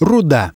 Руда.